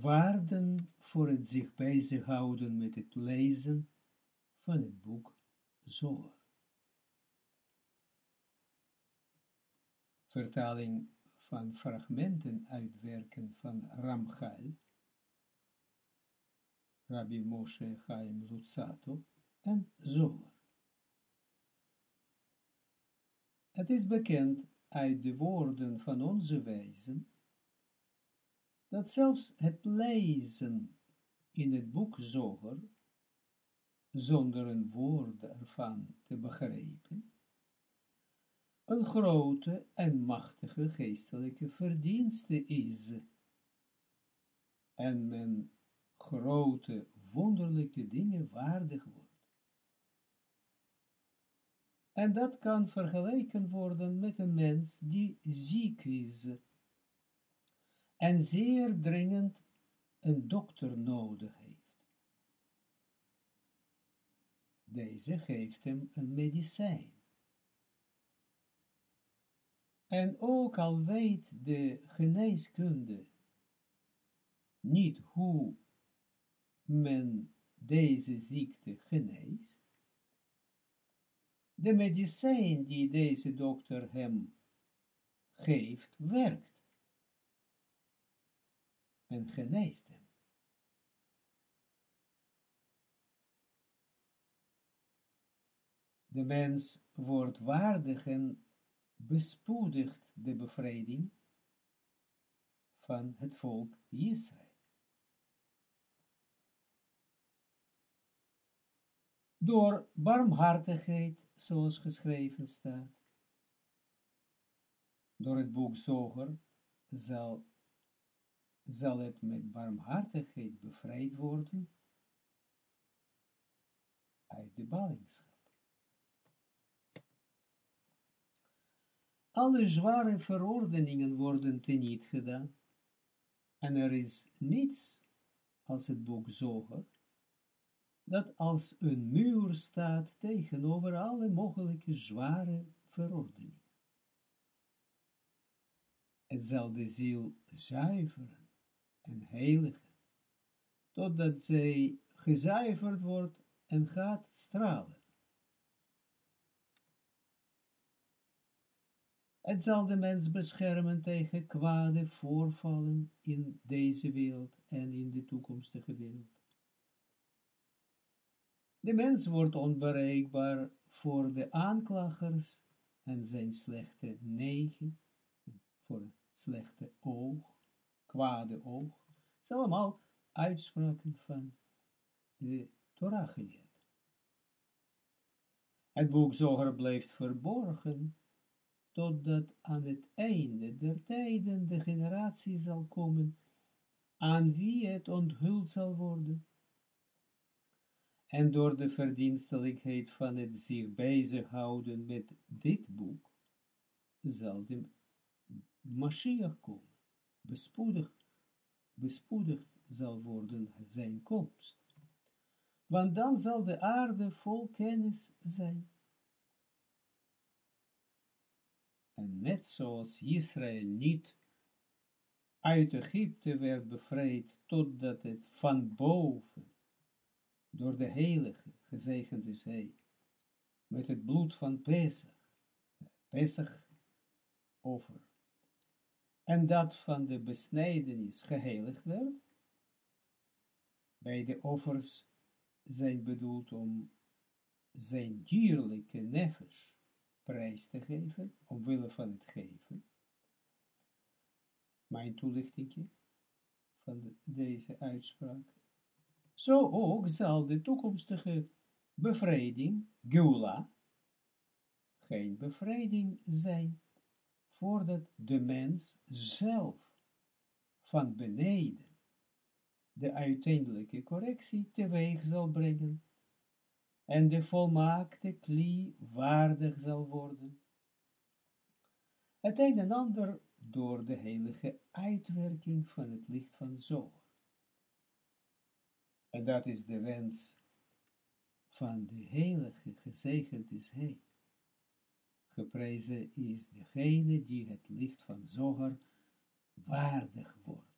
waarden voor het zich bezighouden met het lezen van het boek Zohar. Vertaling van fragmenten uitwerken van Ramchal, Rabbi Moshe Chaim Lutzato en Zohar. Het is bekend uit de woorden van onze wijzen, dat zelfs het lezen in het boek Zoger, zonder een woord ervan te begrijpen, een grote en machtige geestelijke verdienste is, en men grote, wonderlijke dingen waardig wordt. En dat kan vergeleken worden met een mens die ziek is en zeer dringend een dokter nodig heeft. Deze geeft hem een medicijn. En ook al weet de geneeskunde niet hoe men deze ziekte geneest, de medicijn die deze dokter hem geeft, werkt en geneest hem. De mens wordt waardig en bespoedigt de bevrijding van het volk Israël. Door barmhartigheid zoals geschreven staat. Door het boek Zoger zal, zal het met barmhartigheid bevrijd worden uit de ballingschap. Alle zware verordeningen worden teniet gedaan en er is niets als het boek Zoger dat als een muur staat tegenover alle mogelijke zware verordeningen. Het zal de ziel zuiveren en heiligen, totdat zij gezuiverd wordt en gaat stralen. Het zal de mens beschermen tegen kwade voorvallen in deze wereld en in de toekomstige wereld. De mens wordt onbereikbaar voor de aanklagers en zijn slechte negen, voor het slechte oog, kwade oog. Het zijn allemaal uitspraken van de Torah geleerd. Het boek Zoger blijft verborgen, totdat aan het einde der tijden de generatie zal komen, aan wie het onthuld zal worden en door de verdienstelijkheid van het zich bezighouden met dit boek, zal de Mashiach komen, bespoedigd, zal worden zijn komst. Want dan zal de aarde vol kennis zijn. En net zoals Israël niet uit Egypte werd bevrijd, totdat het van boven door de heilige, gezegend is hij, met het bloed van Pesach, Pesach over, en dat van de besnijdenis geheiligd werd, bij de offers zijn bedoeld om zijn dierlijke nefes prijs te geven, omwille van het geven. Mijn toelichting van deze uitspraak. Zo ook zal de toekomstige bevrijding, Geula, geen bevrijding zijn, voordat de mens zelf van beneden de uiteindelijke correctie teweeg zal brengen en de volmaakte klie waardig zal worden. Het een en ander door de heilige uitwerking van het licht van zorg. En dat is de wens van de heilige, gezegend is hij. Geprezen is degene die het licht van Zoger waardig wordt.